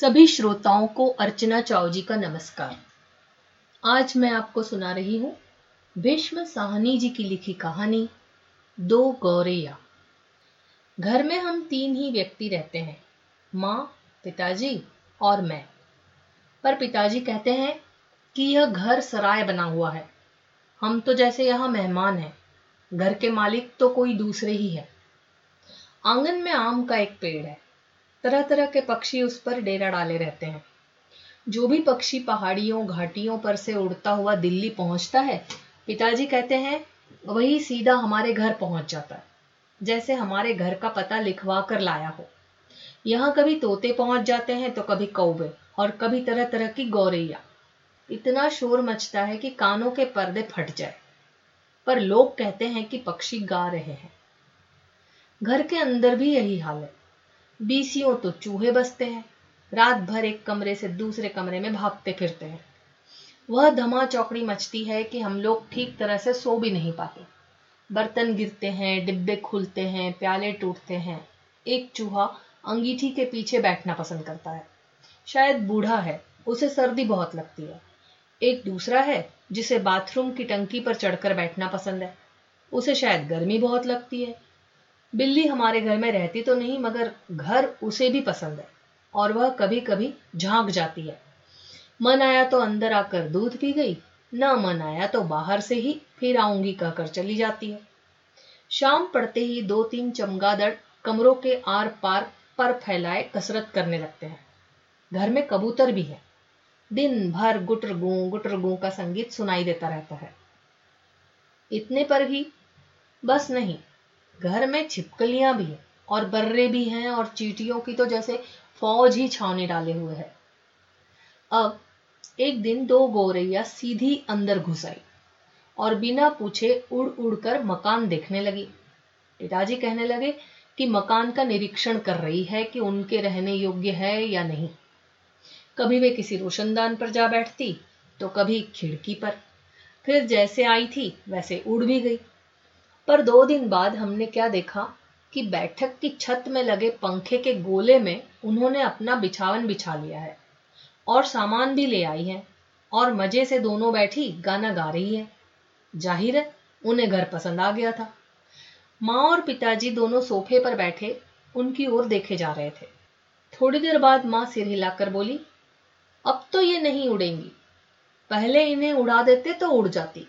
सभी श्रोताओं को अर्चना चाव जी का नमस्कार। आज मैं आपको सुना रही हूँ भीष्म साहनी जी की लिखी कहानी, दो गौरैया। घर में हम तीन ही व्यक्ति रहते हैं, माँ, पिताजी और मैं। पर पिताजी कहते हैं कि यह घर सराय बना हुआ है। हम तो जैसे यहाँ मेहमान हैं, घर के मालिक तो कोई दूसरे ही है। आँगन में आम का एक पेड़ है तरह तरह के पक्षी उस पर डेरा डाले रहते हैं। जो भी पक्षी पहाड़ियों, घाटियों पर से उड़ता हुआ दिल्ली पहुँचता है, पिताजी कहते हैं, वही सीधा हमारे घर पहुँच जाता है, जैसे हमारे घर का पता लिखवा कर लाया हो। यहाँ कभी तोते पहुँच जाते हैं तो कभी कौबे और कभी तरह तरह की गौरैया। इतना शोर मचता है कि कानों के पर्दे फट जाए। पर लोग कहते हैं कि पक्षी गा रहे हैं। घर के अंदर भी यही हाल है। बीसियों तो चूहे बसते हैं। रात भर एक कमरे से दूसरे कमरे में भागते फिरते हैं। वह धमा चौकड़ी मचती है कि हम लोग ठीक तरह से सो भी नहीं पाते। बर्तन गिरते हैं, डिब्बे खुलते हैं, प्याले टूटते हैं। एक चूहा अंगीठी के पीछे बैठना पसंद करता है। शायद बूढ़ा है, उसे सर्दी बहुत लगती है। एक दूसरा है, जिसे बाथरूम की टंकी पर चढ़कर बैठना पसंद है। उसे शायद गर्मी बहुत लगती है। बिल्ली हमारे घर में रहती तो नहीं, मगर घर उसे भी पसंद है और वह कभी कभी झाँक जाती है। मन आया तो अंदर आकर दूध पी गई, न मन आया तो बाहर से ही फिर आऊँगी कहकर चली जाती है। शाम पड़ते ही दो तीन चमगादड़ कमरों के आर पार पर फैलाए कसरत करने लगते हैं। घर में कबूतर भी है। दिन भर गुटर गू गुटर गू का संगीत सुनाई देता रहता है। इतने पर ही बस नहीं घर में छिपकलियाँ भी हैं, और बर्रे भी हैं, और चीटियों की तो जैसे फौज ही छावनी डाले हुए है। अब एक दिन दो गोरैया सीधी अंदर घुस आई, और बिना पूछे उड़ उड़ कर मकान देखने लगी। पिताजी कहने लगे कि मकान का निरीक्षण कर रही है कि उनके रहने योग्य है या नहीं। कभी वे किसी रोशनदान पर जा बैठती तो कभी खिड़की पर। फिर जैसे आई थी, वैसे उड़ भी गई। पर दो दिन बाद हमने क्या देखा कि बैठक की छत में लगे पंखे के गोले में उन्होंने अपना बिछावन बिछा लिया है और सामान भी ले आई है और मज़े से दोनों बैठी गाना गा रही है। ज़ाहिर है उन्हें घर पसंद आ गया था। माँ और पिताजी दोनों सोफे पर बैठे उनकी ओर देखे जा रहे थे। थोड़ी देर बाद माँ सिर हिलाकर बोली, अब तो ये नहीं उड़ेंगी। पहले इन्हें उड़ा देते तो उड़ जाती।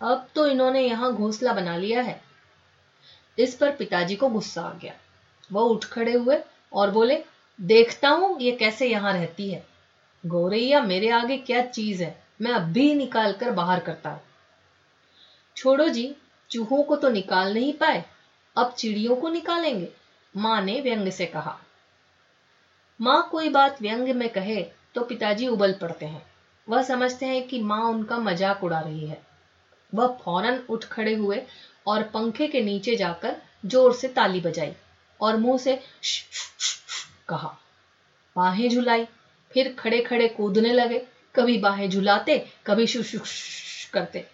अब तो इन्होंने यहाँ घोंसला बना लिया है। इस पर पिताजी को गुस्सा आ गया। वह उठ खड़े हुए और बोले, देखता हूँ ये कैसे यहाँ रहती है। गौरैया, मेरे आगे क्या चीज़ है? मैं अब भी निकाल कर बाहर करता हूँ। छोड़ो जी, चूहों को तो निकाल नहीं पाए, अब चिड़ियों को निकालेंगे, माँ ने व्यंग से कहा। माँ कोई बात व्यंग में कहे तो पिताजी उबल पड़ते हैं। वह समझते हैं कि माँ उनका मज़ाक उड़ा रही है। वह फ़ौरन उठ खड़े हुए और पंखे के नीचे जाकर ज़ोर से ताली बजाई और मुँह से श, श, श, कहा बाहें झुलाई फिर खड़े खड़े कूदने लगे कभी बाहें झुलाते कभी शुश करते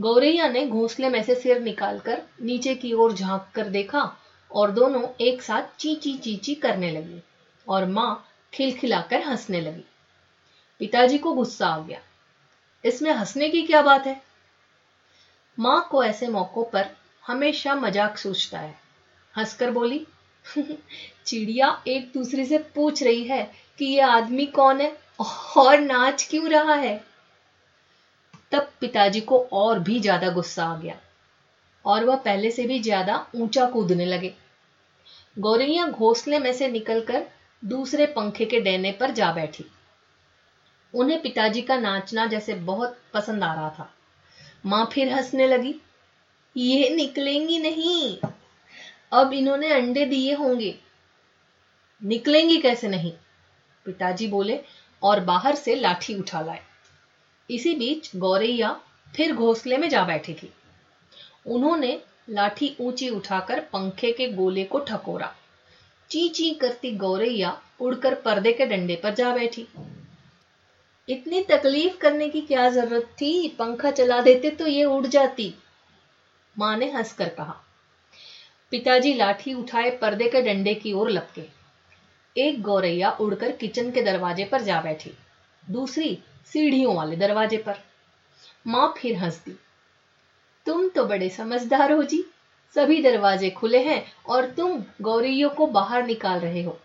गौरैया ने घोंसले में से सिर निकालकर नीचे की ओर झाँक कर देखा और दोनों एक साथ चीची चीची करने लगी और माँ खिलखिलाकर हंसने लगी पिताजी को गुस्सा आ गया इसमें हंसने की क्या बात है माँ को ऐसे मौकों पर हमेशा मज़ाक सोचता है। हंसकर बोली, चिड़िया एक दूसरे से पूछ रही है कि ये आदमी कौन है और नाच क्यों रहा है? तब पिताजी को और भी ज़्यादा गुस्सा आ गया और वह पहले से भी ज़्यादा ऊँचा कूदने लगे। गौरैया घोंसले में से निकलकर दूसरे पंखे के डैने पर जा बैठी। उन्हें पिताजी का नाचना जैसे बहुत पसंद आ रहा था। माँ फिर हंसने लगी, ये निकलेंगी नहीं। अब इन्होंने अंडे दिए होंगे। निकलेंगी कैसे नहीं? पिताजी बोले और बाहर से लाठी उठा लाए। इसी बीच गौरैया फिर घोंसले में जा बैठी थी। उन्होंने लाठी ऊँची उठाकर पंखे के गोले को ठकोरा। ची ची करती गौरैया उड़कर पर्दे के डंडे पर जा बैठी। इतनी तकलीफ़ करने की क्या ज़रूरत थी? पंखा चला देते तो ये उड़ जाती। माँ ने हंसकर कहा। पिताजी लाठी उठाए पर्दे के डंडे की ओर लपके। एक गौरैया उड़कर किचन के दरवाजे पर जा बैठी। दूसरी सीढ़ियों वाले दरवाजे पर। माँ फिर हंस दी तुम तो बड़े समझदार हो जी। सभी दरवाजे खुले हैं और तुम गौरैयों को बाहर निकाल रहे हो।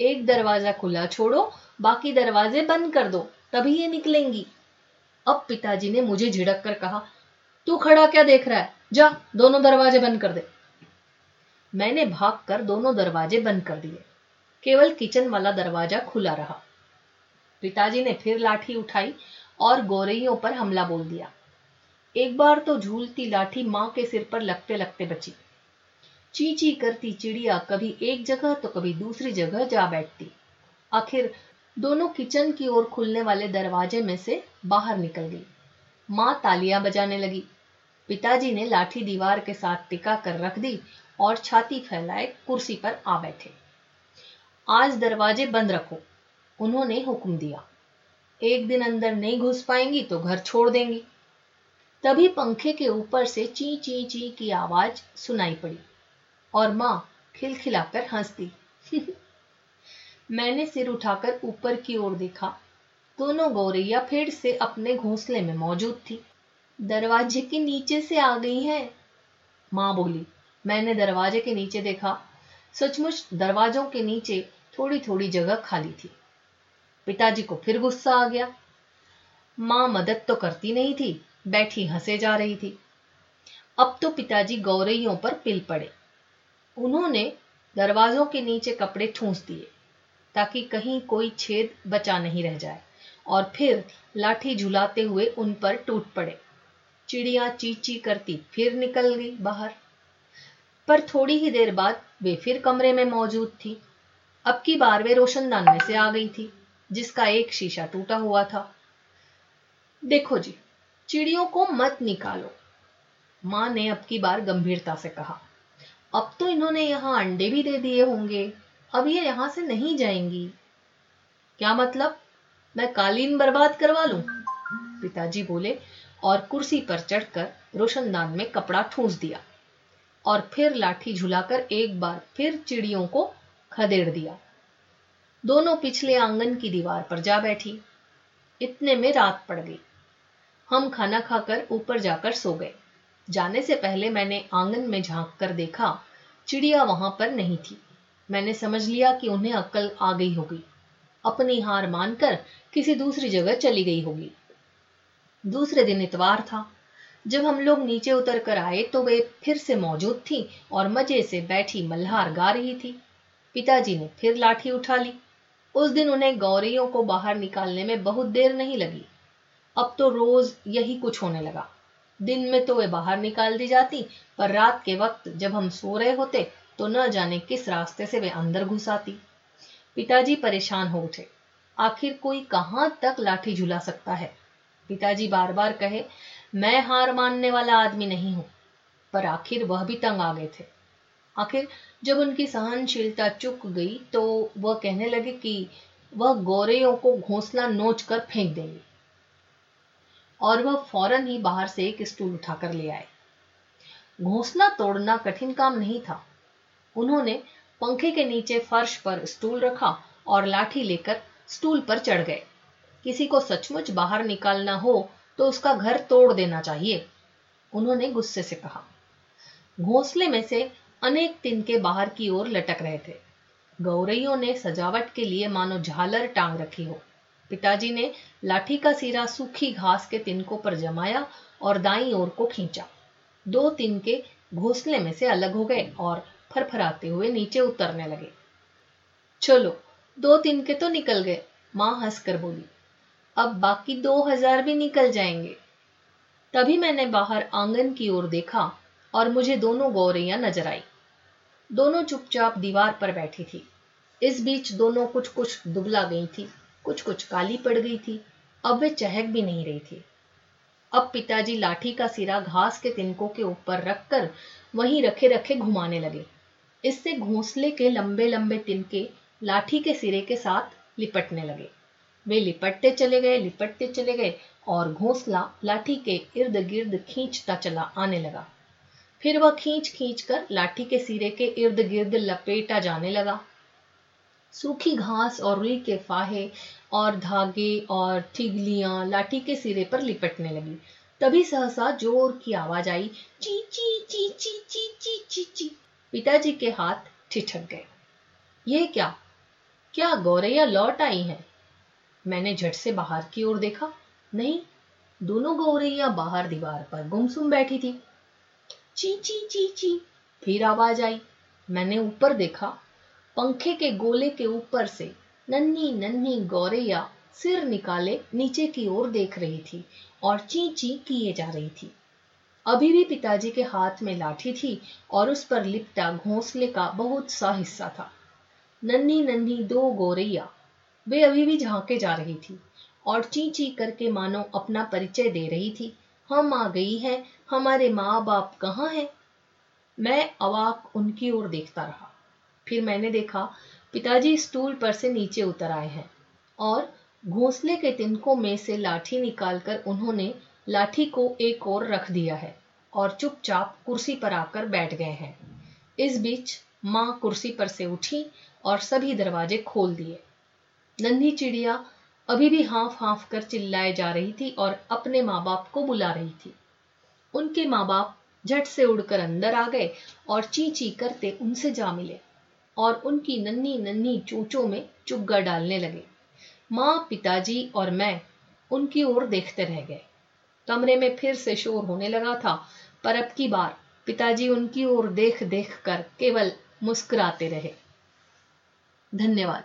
एक दरवाज़ा खुला छोड़ो, बाकी दरवाजे बंद कर दो। तभी ये निकलेंगी। अब पिताजी ने मुझे झिड़क कर कहा, तू खड़ा क्या देख रहा है? जा, दोनों दरवाजे बंद कर दे। मैंने भागकर दोनों दरवाजे बंद कर दिए। केवल किचन वाला दरवाज़ा खुला रहा। पिताजी ने फिर लाठी उठाई और गोरैयों पर हमला बोल दिया। एक बार तो झूलती लाठी माँ के सिर पर लगते लगते बची। ची ची करती चिड़िया कभी एक जगह तो कभी दूसरी जगह जा बैठती। आखिर दोनों किचन की ओर खुलने वाले दरवाजे में से बाहर निकल गई। माँ तालियाँ बजाने लगी। पिताजी ने लाठी दीवार के साथ टिका कर रख दी और छाती फैलाए कुर्सी पर आ बैठे। आज दरवाजे बंद रखो, उन्होंने हुक्म दिया। एक दिन अंदर नहीं घुस पाएँगी तो घर छोड़ देंगी। तभी पंखे के ऊपर से ची ची ची की आवाज़ सुनाई पड़ी और माँ खिलखिलाकर हंसती। मैंने सिर उठाकर ऊपर की ओर देखा। दोनों गौरैया फिर से अपने घोंसले में मौजूद थी। दरवाजे के नीचे से आ गई हैं। माँ बोली, मैंने दरवाजे के नीचे देखा। सचमुच दरवाजों के नीचे थोड़ी थोड़ी जगह खाली थी। पिताजी को फिर गुस्सा आ गया। माँ मदद तो करती नहीं थी, बैठी हंसे जा रही थी। अब तो पिताजी गौरैयों पर पिल पड़े। उन्होंने दरवाजों के नीचे कपड़े ठूंस दिए। ताकि कहीं कोई छेद बचा नहीं रह जाए और फिर लाठी झुलाते हुए उन पर टूट पड़े। चिड़िया चीची करती फिर निकल गई बाहर। पर थोड़ी ही देर बाद वे फिर कमरे में मौजूद थी। अब की बार वे रोशनदान में से आ गई थी, जिसका एक शीशा टूटा हुआ था। देखो जी, चिड़ियों को मत निकालो, माँ ने अब की बार गंभीरता से कहा। अब तो इन्होंने यहाँ अंडे भी दे दिए होंगे। अब ये यहाँ से नहीं जाएँगी। क्या मतलब? मैं कालीन बर्बाद करवा लूँ? पिताजी बोले और कुर्सी पर चढ़कर रोशनदान में कपड़ा ठूंस दिया और फिर लाठी झुलाकर एक बार फिर चिड़ियों को खदेड़ दिया। दोनों पिछले आँगन की दीवार पर जा बैठी। इतने में रात पड़ गई। हम खाना खाकर ऊपर जाकर सो गए। जाने से पहले मैंने आँगन में झाँक कर देखा, चिड़िया वहाँ पर नहीं थी। मैंने समझ लिया कि उन्हें अक्ल आ गई होगी। अपनी हार मानकर किसी दूसरी जगह चली गई होगी। दूसरे दिन इतवार था। जब हम लोग नीचे उतर कर आए तो वे फिर से मौजूद थी और मज़े से बैठी मल्हार गा रही थी। पिताजी ने फिर लाठी उठा ली। उस दिन उन्हें गौरियों को बाहर निकालने में बहुत देर नहीं लगी। अब तो रोज यही कुछ होने लगा। दिन में तो वे बाहर निकाल दी जाती, पर रात के वक्त जब हम सो रहे होते तो न जाने किस रास्ते से वे अंदर घुस आती पिताजी परेशान हो उठे। आखिर कोई कहाँ तक लाठी झुला सकता है? पिताजी बार बार कहे, मैं हार मानने वाला आदमी नहीं हूँ। पर आखिर वह भी तंग आ गए थे। आखिर जब उनकी सहनशीलता चुक गई तो वह कहने लगे कि वह गौरेयों को घोंसला नोच कर फेंक देंगे। और वह फ़ौरन ही बाहर से एक स्टूल उठाकर ले आए। घोंसला तोड़ना कठिन काम नहीं था। उन्होंने पंखे के नीचे फर्श पर स्टूल रखा और लाठी लेकर स्टूल पर चढ़ गए। किसी को सचमुच बाहर निकालना हो तो उसका घर तोड़ देना चाहिए, उन्होंने गुस्से से कहा। घोंसले में से अनेक तिनके बाहर की ओर लटक रहे थे। गौरैयों ने सजावट के लिए मानो झालर टांग रखी हो। पिताजी ने लाठी का सिरा सूखी घास के तिनकों पर जमाया और दाई ओर को खींचा। दो तिनके घोंसले में से अलग हो गए और फरफराते हुए नीचे उतरने लगे। चलो, दो तीन के तो निकल गए, माँ हंसकर बोली। अब बाकी दो हज़ार भी निकल जाएँगे। तभी मैंने बाहर आँगन की ओर देखा और मुझे दोनों गौरैया नज़र आई। दोनों चुपचाप दीवार पर बैठी थी। इस बीच दोनों कुछ कुछ दुबला गई थी कुछ कुछ काली पड़ गई थी, अब वे चहक भी नहीं रही थी। अब पिताजी लाठी का सिरा घास के तिनकों के ऊपर रखकर वहीं रखे रखे घुमाने लगे। इससे घोंसले के लंबे लंबे तिनके लाठी के सिरे के साथ लिपटने लगे। वे लिपटते चले गए, लिपटते चले गए और घोंसला लाठी के इर्द गिर्द खींचता चला, आने लगा। फिर वह खींच खींच कर लाठी के सिरे के इर्द गिर्द लपेटा जाने लगा। सूखी घास और रुई के फाहे और धागे और ठिगलियाँ लाठी के सिरे पर लिपटने लगी। तभी सहसा ज़ोर की आवाज़ आई ची ची ची ची ची ची ची ची। पिताजी के हाथ ठिठक गए। ये क्या? क्या गौरैया लौट आई हैं? मैंने झट से बाहर की ओर देखा। नहीं, दोनों गौरैया बाहर दीवार पर गुमसुम बैठी थी। ची ची ची ची, फिर आवाज़ आई। मैंने ऊपर देखा, पंखे के गोले के ऊपर से नन्ही नन्ही गौरैया सिर निकाले नीचे की ओर देख रही थी और ची ची किए जा रही थी। अभी भी पिताजी के हाथ में लाठी थी और उस पर लिपटा घोंसले का बहुत सा हिस्सा था। नन्ही नन्ही दो गोरैया। वे अभी भी झांके जा रही थी और ची ची करके मानो अपना परिचय दे रही थी। हम आ गई हैं, हमारे माँ बाप कहाँ हैं? मैं अवाक उनकी ओर देखता रहा। फिर मैंने देखा, पिताजी स्टूल पर से नीचे उतर आए हैं और घोंसले के तिनकों में से लाठी निकालकर उन्होंने लाठी को एक और रख दिया है और चुपचाप कुर्सी पर आकर बैठ गए हैं। इस बीच माँ कुर्सी पर से उठी और सभी दरवाजे खोल दिए। नन्ही चिड़िया अभी भी हाफ़ हाफ़ कर चिल्लाए जा रही थी और अपने माँ बाप को बुला रही थी। उनके माँ बाप झट से उड़कर अंदर आ गए और ची ची करते उनसे जा मिले और उनकी नन्ही नन्ही चोचों में चुग्गा डालने लगे। माँ, पिताजी और मैं उनकी ओर देखते रह गए। कमरे में फिर से शोर होने लगा था, पर अब की बार पिताजी उनकी ओर देख देख कर केवल मुस्कुराते रहे। धन्यवाद।